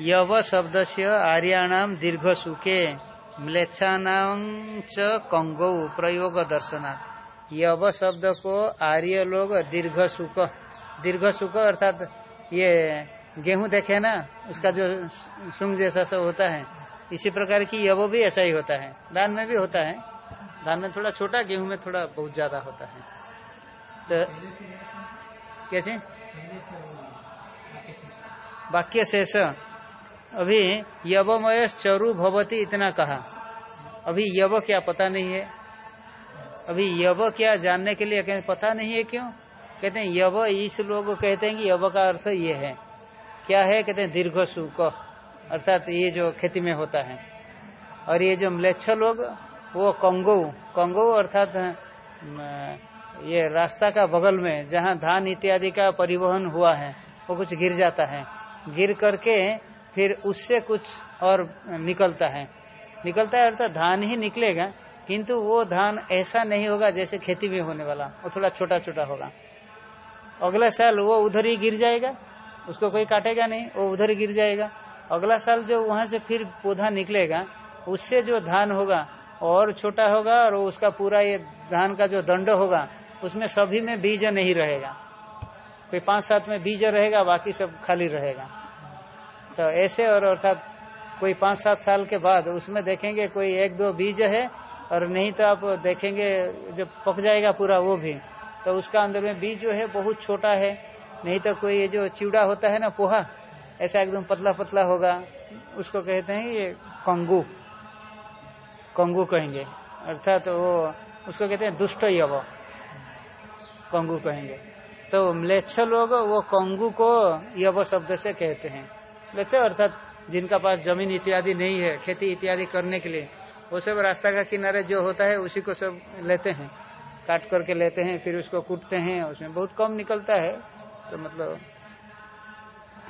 यव शब्द से आर्याणाम दीर्घ सुखे म्लेच्छानाम च कंगो प्रयोग दर्शनात् यव शब्द को आर्य लोग दीर्घ सुख। दीर्घ सुख अर्थात ये गेहूँ देखे ना, उसका जो सुंग जैसा सब होता है, इसी प्रकार की यव भी ऐसा ही होता है। धान में भी होता है। धान में थोड़ा छोटा, गेहूँ में थोड़ा बहुत ज़्यादा होता है। तो कैसे वाक्य शेष। अभी यवमय चरु भवती इतना कहा। अभी यव क्या पता नहीं है। अभी यव क्या जानने के लिए कहें, पता नहीं है क्यों? कहते हैं, यव इस लोग कहते हैं कि यव का अर्थ ये है। क्या है? कहते हैं, दीर्घ सुख। अर्थात ये जो खेती में होता है। और ये जो म्लेच्छ लोग, वो कंगो कंगो अर्थात ये रास्ता का बगल में, जहाँ धान इत्यादि का परिवहन हुआ है, वो कुछ गिर जाता है। गिर करके फिर उससे कुछ और निकलता है। निकलता है अर्थात धान ही निकलेगा किंतु वो धान ऐसा नहीं होगा जैसे खेती में होने वाला, वो थोड़ा छोटा छोटा होगा। अगला साल वो उधर ही गिर जाएगा, उसको कोई काटेगा नहीं, वो उधर ही गिर जाएगा। अगला साल जो वहाँ से फिर पौधा निकलेगा, उससे जो धान होगा, और छोटा होगा, और उसका पूरा ये धान का जो दंड होगा, उसमें सभी में बीज नहीं रहेगा। कोई पाँच सात में बीज रहेगा, बाकी सब खाली रहेगा। तो ऐसे और अर्थात कोई पाँच सात साल के बाद उसमें देखेंगे कोई एक दो बीज है और नहीं तो आप देखेंगे, जब पक जाएगा पूरा वो भी तो उसका अंदर में बीज जो है बहुत छोटा है, नहीं तो कोई ये जो चिवड़ा होता है ना, पोहा, ऐसा एकदम पतला पतला होगा, उसको कहते हैं ये कंगू कंगू कहेंगे, अर्थात तो वो, उसको कहते हैं दुष्ट यव, कंगू कहेंगे। तो म्लेच्छ लोग वो कंगू को यव शब्द से कहते हैं। म्लेच्छ अर्थात जिनका पास ज़मीन इत्यादि नहीं है, खेती इत्यादि करने के लिए वो सब रास्ता का किनारे जो होता है उसी को सब लेते हैं। काट करके लेते हैं फिर उसको कूटते हैं उसमें बहुत कम निकलता है। तो मतलब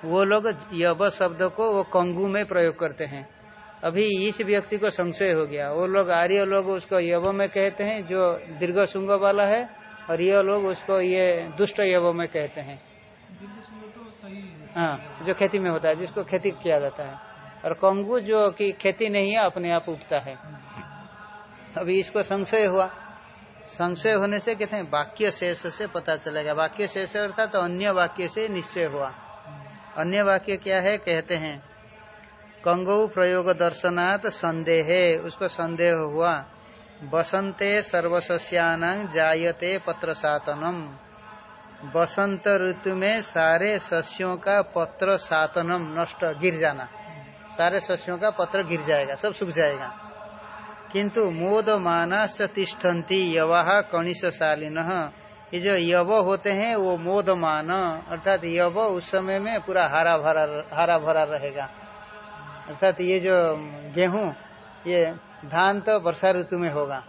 वो लोग यब शब्द को वो कंगू में प्रयोग करते हैं। अभी इस व्यक्ति को संशय हो गया। वो लोग आर्य लोग उसको यव में कहते हैं जो दीर्घ सुंग वाला है और ये लोग उसको ये दुष्ट यव में कहते हैं। हाँ जो खेती में होता है जिसको खेती किया जाता है। और कंगू जो कि खेती नहीं है, अपने आप उठता है। अभी इसको संशय हुआ। संशय होने से कहते हैं, वाक्य शेष से पता चलेगा। वाक्य शेष अर्थात तो अन्य वाक्य से निश्चय हुआ। अन्य वाक्य क्या है? कहते हैं, कंगो प्रयोग दर्शनात् संदेह। उसको संदेह हुआ बसंते सर्वशस्यान जायते पत्र सातनम बसंत ऋतु में सारे सस्यों का पत्र सातनम नष्ट, गिर जाना। सारे सस्यों का पत्र गिर जाएगा, सब सूख जाएगा। किंतु मोद मानस तिष्ठन्ति यवाह कणिशालीन ये जो यव होते हैं, वो मोद मान अर्थात यव उस समय में पूरा हरा भरा हरा भरा रहेगा। अर्थात ये जो गेहूँ, ये धान तो वर्षा ऋतु में होगा।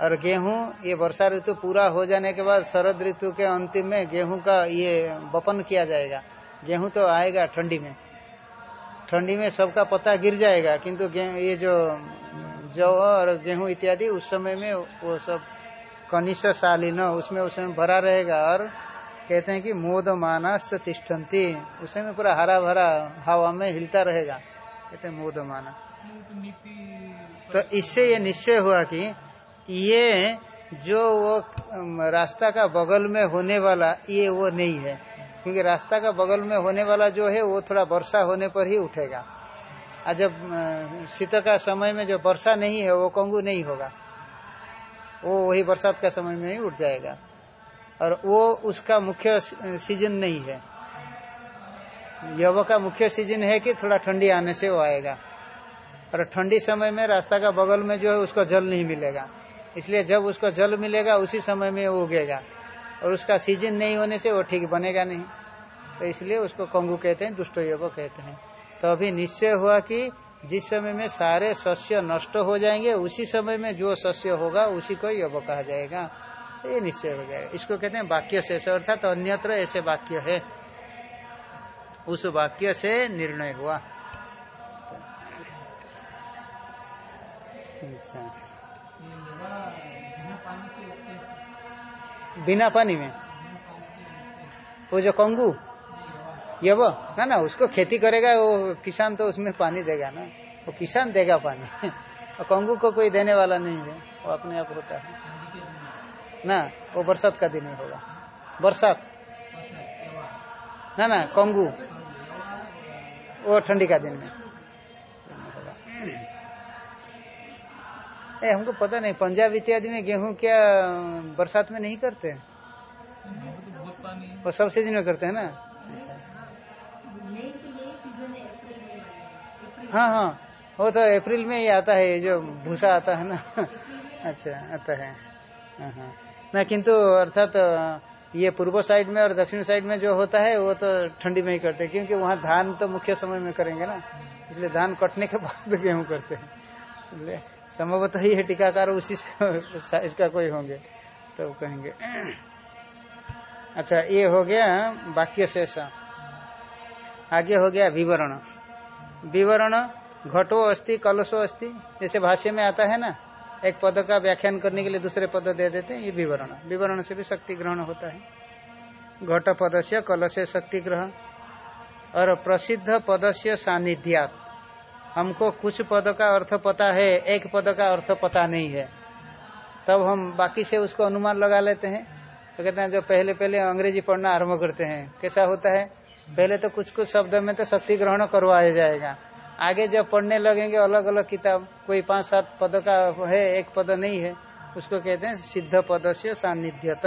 और गेहूँ, ये वर्षा ऋतु पूरा हो जाने के बाद शरद ऋतु के अंतिम में गेहूँ का ये बपन किया जाएगा। गेहूँ तो आएगा ठंडी में। ठंडी में सबका पत्ता गिर जाएगा, किंतु ये जो जौ और गेहूँ इत्यादि, उस समय में वो सब कनिष्ठ शालीन, उसमें उस समय भरा रहेगा। और कहते हैं कि मोद मानस तिष्ठन्ति, उस समय पूरा हरा भरा हवा में हिलता रहेगा। कहते हैं मोद माना तो इससे ये निश्चय हुआ कि ये जो वो रास्ता का बगल में होने वाला, ये वो नहीं है। क्योंकि रास्ता का बगल में होने वाला जो है, वो थोड़ा वर्षा होने पर ही उठेगा। और जब शीत का समय में जो वर्षा नहीं है, वो कंगू नहीं होगा। वो वही बरसात का समय में ही उठ जाएगा। और वो उसका मुख्य सीज़न नहीं है। यव का मुख्य सीज़न है कि थोड़ा ठंडी आने से वो आएगा। और ठंडी समय में रास्ता का बगल में जो है, उसको जल नहीं मिलेगा। इसलिए जब उसको जल मिलेगा, उसी समय में वो उगेगा। और उसका सीज़न नहीं होने से वो ठीक बनेगा नहीं। तो इसलिए उसको कंगू कहते हैं, दुष्ट योग कहते हैं। तो अभी निश्चय हुआ कि जिस समय में सारे शस्य नष्ट हो जाएँगे, उसी समय में जो शस्य होगा, उसी को यव कहा जाएगा। तो ये निश्चय हो जाएगा इसको कहते हैं वाक्य से अर्थात तो अन्यत्र ऐसे वाक्य है। उस वाक्य से निर्णय हुआ। अच्छा। बिना पानी में। वो जो कंगू, ये वो, ना ना, उसको खेती करेगा, वो किसान तो उसमें पानी देगा ना। वो किसान देगा पानी। और कंगू को कोई देने वाला नहीं है, वो अपने आप होता है। ना, वो बरसात का दिन होगा। बरसात। ना ना, कंगू, वो ठंडी का दिन में ए हमको पता नहीं पंजाब इत्यादि में गेहूँ क्या बरसात में नहीं करते? वो सब सीज़न में करते हैं ना? हाँ हाँ वो तो अप्रैल में ही आता है जो भूसा आता है ना? अच्छा आता है। हाँ, हाँ। ना किंतु अर्थात ये पूर्व साइड में और दक्षिण साइड में जो होता है वो तो ठंडी में ही करते हैं क्योंकि वहाँ धान तो मुख्य समय में करेंगे ना? इसलिए धान कटने के बाद भी गेहूँ करते हैं। संभवतः ही है टीकाकार, उसी साइज़ का कोई होंगे तो कहेंगे। अच्छा ये हो गया वाक्य शेष। आगे हो गया विवरण। विवरण, घटो अस्थि कलशो अस्थि जैसे भाष्य में आता है ना, एक पद का व्याख्यान करने के लिए दूसरे पद दे देते हैं, ये विवरण। विवरण से भी शक्ति ग्रहण होता है। घट पद से शक्ति ग्रहण। और प्रसिद्ध पद से सानिध्यात। हमको कुछ पद का अर्थ पता है, एक पद का अर्थ पता नहीं है। तब हम बाकी से उसको अनुमान लगा लेते हैं। तो कहते हैं, जो पहले पहले अंग्रेज़ी पढ़ना आरंभ करते हैं, कैसा होता है? पहले तो कुछ कुछ शब्द में तो शक्ति ग्रहण करवाया जाएगा। आगे जब पढ़ने लगेंगे अलग अलग किताब, कोई पाँच सात पद का है, एक पद नहीं है, उसको कहते हैं सिद्ध पद से सानिध्यत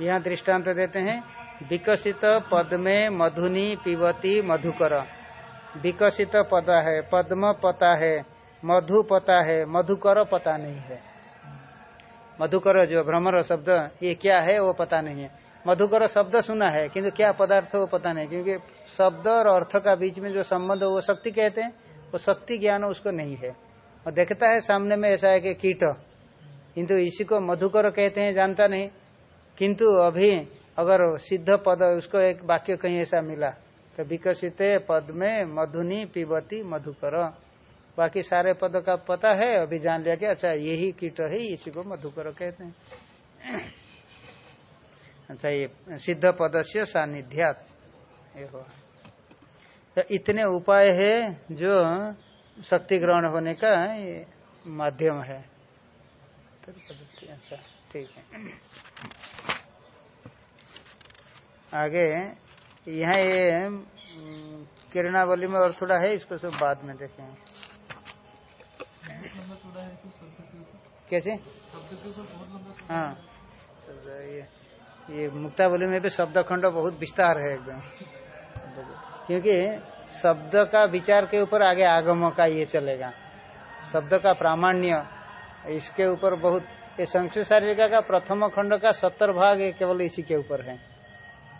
यहाँ दृष्टांत देते हैं, विकसित पद में मधुनी पिवती मधुकर। विकसित पद है, पद्म पता है, मधु पता है, मधुकर पता नहीं है। मधुकर जो भ्रमर शब्द, ये क्या है वो पता नहीं है। मधुकर शब्द सुना है, किंतु क्या पदार्थ वो पता नहीं, क्योंकि शब्द और अर्थ का बीच में जो संबंध वो शक्ति कहते हैं, वो शक्ति ज्ञान उसको नहीं है। और देखता है सामने में ऐसा है कि कीट, किंतु इसी को मधुकर कहते हैं, जानता नहीं। किंतु अभी अगर सिद्ध पद, उसको एक वाक्य कहीं ऐसा मिला तो विकसित पद में मधुनी पिबती मधुकर। बाकी सारे पद का पता है, अभी जान लिया कि अच्छा यही कीट है, इसी को मधुकर कहते हैं। अच्छा ये सिद्ध पद से सानिध्यात तो इतने उपाय है जो शक्ति ग्रहण होने का माध्यम है। अच्छा ठीक है। आगे यहाँ ये किरणावली में और थोड़ा है, इसको सब बाद में देखेंगे कैसे? हाँ। ये ये मुक्तावली में भी शब्द खंड बहुत विस्तार है एकदम। क्योंकि शब्द का विचार के ऊपर आगे आगम का ये चलेगा। शब्द का प्रामाण्य, इसके ऊपर बहुत, ये संक्षिप्त शारीरिका का प्रथम खंड का सत्तर भाग केवल इसी के ऊपर है।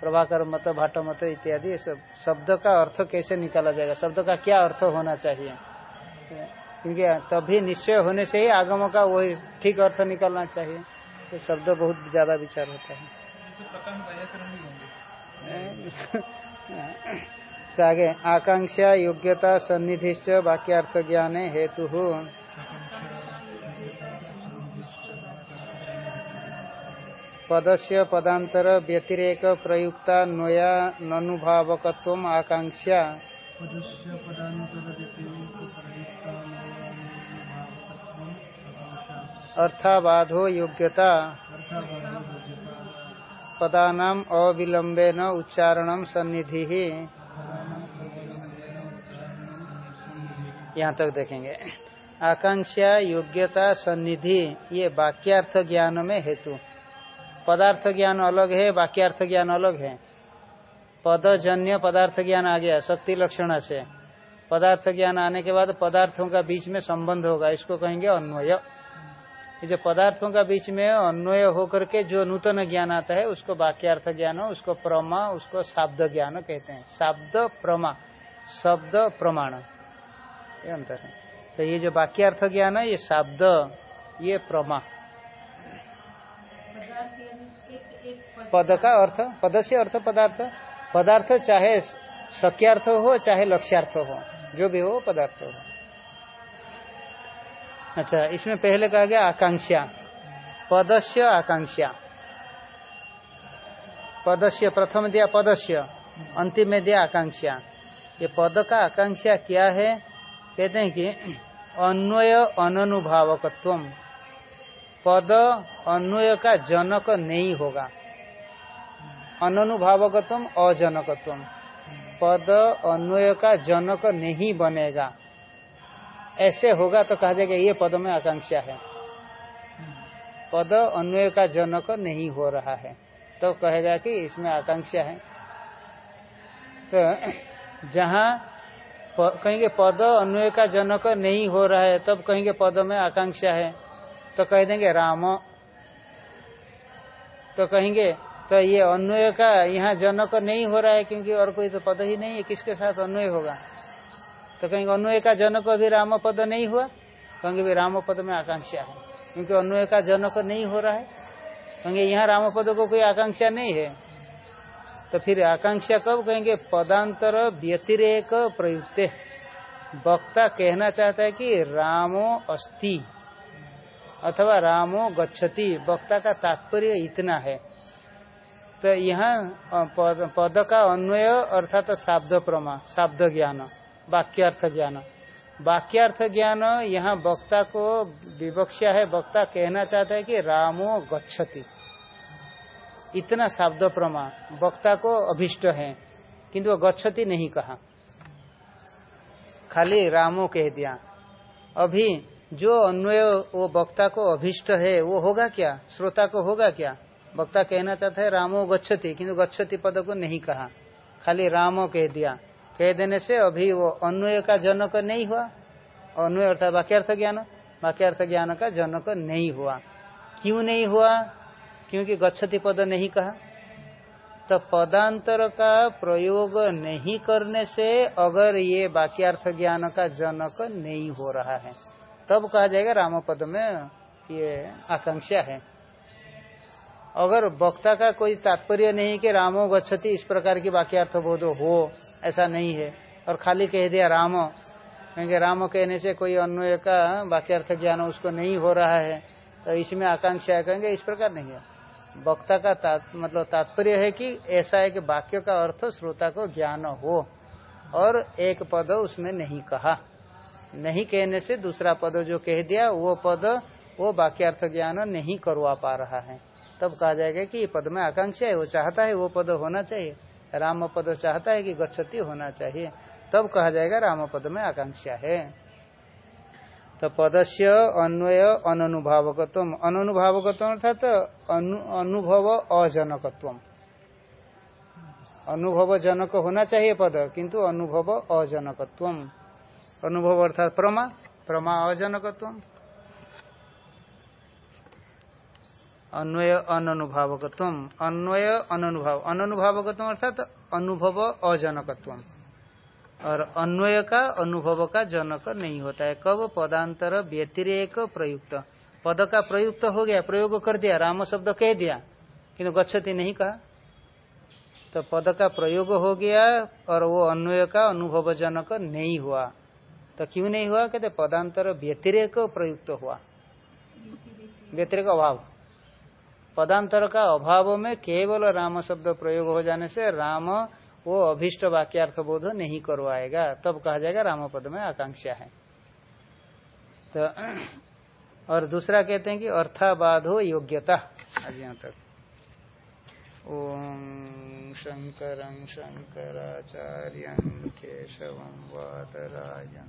प्रभाकर मत, भाट मत इत्यादि सब। शब्द का अर्थ कैसे निकाला जाएगा? शब्द का क्या अर्थ होना चाहिए? क्योंकि तभी निश्चय होने से ही आगम का वही ठीक अर्थ निकालना चाहिए। तो शब्द बहुत ज़्यादा विचार होता है। आगे आकांक्षा, योग्यता, सन्निधिश्च, वाक्यार्थ ज्ञान हेतु पदस्य पदांतर व्यतिरेक प्रयुक्ता नया ननुभावकत्व आकांक्षा अर्थाबाधो योग्यता। पदानाम अविलंबे न उच्चारण सन्निधि। यहाँ तक देखेंगे। आकांक्षा योग्यता सन्निधि ये वाक्यार्थ ज्ञान में हेतु। पदार्थ ज्ञान अलग है वाक्यार्थ ज्ञान अलग है। पदजन्य पदार्थ ज्ञान आ गया, शक्ति लक्षण से। पदार्थ ज्ञान आने के बाद पदार्थों का बीच में संबंध होगा, इसको कहेंगे अन्वय। जो पदार्थों का बीच में अन्वय होकर के जो नूतन ज्ञान आता है, उसको वाक्यार्थ ज्ञान उसको प्रमा, उसको शाब्द ज्ञान कहते हैं। शाब्द प्रमा, शब्द प्रमाण। ये अंतर है। तो ये जो वाक्यार्थ ज्ञान है, ये शाब्द, ये प्रमा। पद का अर्थ पद से अर्थ, पदार्थ। पदार्थ चाहे सक्यार्थ हो, चाहे लक्ष्यार्थ हो, जो भी हो, पदार्थ हो। अच्छा इसमें पहले कहा गया आकांक्षा। पदस्य आकांक्षा। पदस्य, प्रथम दिया पदस्य, अंतिम में दिया आकांक्षा। ये पद का आकांक्षा क्या है? कहते हैं कि अन्वय अनुभावकत्व पद अन्वय का जनक नहीं होगा। अनुभावकत्व अजनकत्व पद अन्वय का जनक नहीं बनेगा। ऐसे होगा तो कहा जाएगा, ये पद में आकांक्षा है। पद अन्वय का जनक नहीं हो रहा है। तो कहेगा कि इसमें आकांक्षा है। तो जहाँ कहेंगे पद अन्वय का जनक नहीं हो रहा है, तब कहेंगे पद में आकांक्षा है। तो कह देंगे राम। तो कहेंगे तो ये अन्वय का यहाँ जनक नहीं हो रहा है क्योंकि और कोई तो पद ही नहीं है। किसके साथ अन्वय होगा? तो कहेंगे अन्वय का जनक अभी राम पद नहीं हुआ। कहेंगे भी राम पद में आकांक्षा है। क्योंकि अन्वय का जनक नहीं हो रहा है। कहेंगे यहाँ राम पद को कोई आकांक्षा नहीं है। तो फिर आकांक्षा कब? कहेंगे पदांतर व्यतिरेक प्रयुक्त। वक्ता कहना चाहता है कि रामो अस्ति अथवा रामो गच्छति। वक्ता का तात्पर्य इतना है। तो यहाँ पद, का अन्वय अर्थात तो शाब्द प्रमा शाब्द ज्ञान वाक्यार्थ ज्ञान। वाक्यार्थ ज्ञान यहाँ वक्ता को विवक्षा है वक्ता कहना चाहता है कि रामो गच्छति। इतना शब्द प्रमा वक्ता को अभिष्ट है किंतु वो गच्छति नहीं कहा। खाली रामो कह दिया। अभी जो अन्वय वो वक्ता को अभिष्ट है वो होगा क्या? श्रोता को होगा क्या? वक्ता कहना चाहता है, रामो गच्छति, किंतु गच्छति पद को नहीं कहा। खाली रामो कह दिया। कह देने से अभी वो अन्वय का जनक नहीं हुआ। अन्वय अर्थात वाक्यर्थ ज्ञान वाक्यर्थ ज्ञान का जनक नहीं हुआ। क्यों नहीं हुआ? क्योंकि गच्छति पद नहीं कहा। तो पदांतर का प्रयोग नहीं करने से अगर ये वाक्यार्थ ज्ञान का जनक नहीं हो रहा है, तब कहा जाएगा राम पद में ये आकांक्षा है। अगर वक्ता का कोई तात्पर्य नहीं कि रामो गच्छति इस प्रकार की वाक्यार्थ बोध हो ऐसा नहीं है। और खाली कह दिया राम क्योंकि राम कहने से कोई अन्वय का वाक्यार्थ ज्ञान उसको नहीं हो रहा है तो इसमें आकांक्षा कहेंगे इस प्रकार नहीं है। वक्ता का तात, मतलब तात्पर्य है कि ऐसा है कि वाक्य का अर्थ श्रोता को ज्ञान हो और एक पद उसमें नहीं कहा। नहीं कहने से दूसरा पद जो कह दिया वो पद वो वाक्यार्थ ज्ञान नहीं करवा पा रहा है। तब कहा जाएगा कि पद में आकांक्षा है, वो चाहता है, वो पद होना चाहिए। राम पद चाहता है कि गच्छति होना चाहिए। तब कहा जाएगा राम पद में आकांक्षा है। तो पदस्य अन्वय अनुभावकत्व अनुभावकत्व अर्थात अनुभव अजनकत्व। अनुभव जनक होना चाहिए पद, किंतु अनुभव अजनकत्व। अनुभव अर्थात प्रमा प्रमा अजनकत्व। अन्वय अनुभावकत्व अन्वय अनुभाव अनुभावकत्व अर्थात अनुभव अजनकत्व और अन्वय का, अनुभव का जनक नहीं होता है। कब पदांतर व्यतिरेक प्रयुक्त। पद का प्रयुक्त हो गया, प्रयोग कर दिया, राम शब्द कह दिया, किंतु गच्छति नहीं कहा। तो पद का प्रयोग हो गया और वो अन्वय का, अनुभव जनक नहीं हुआ। तो क्यों नहीं हुआ? कहते पदांतर व्यतिरेक प्रयुक्त हुआ। व्यतिरेक अभाव। पदांतर का अभाव में केवल राम शब्द प्रयोग हो जाने से राम वो अभिष्ट वाक्यार्थ बोध नहीं करवाएगा। तब कहा जाएगा राम पद में आकांक्षा है। तो और दूसरा कहते हैं कि अर्थाबाधो योग्यता। आज यहाँ तक। ओम शंकर शंकराचार्य केशव वादरायण